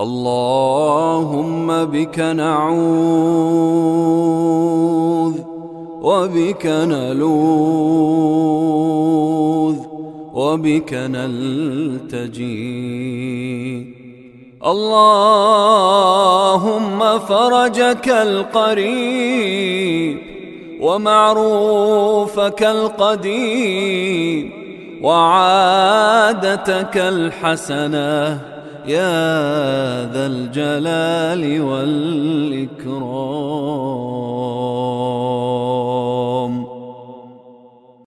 اللهم بك نعوذ وبك نلوذ وبك نلتجي. اللهم فرجك القريب ومعروفك القديم وعادتك الحسنة. يا ذا الجلال والإكرام.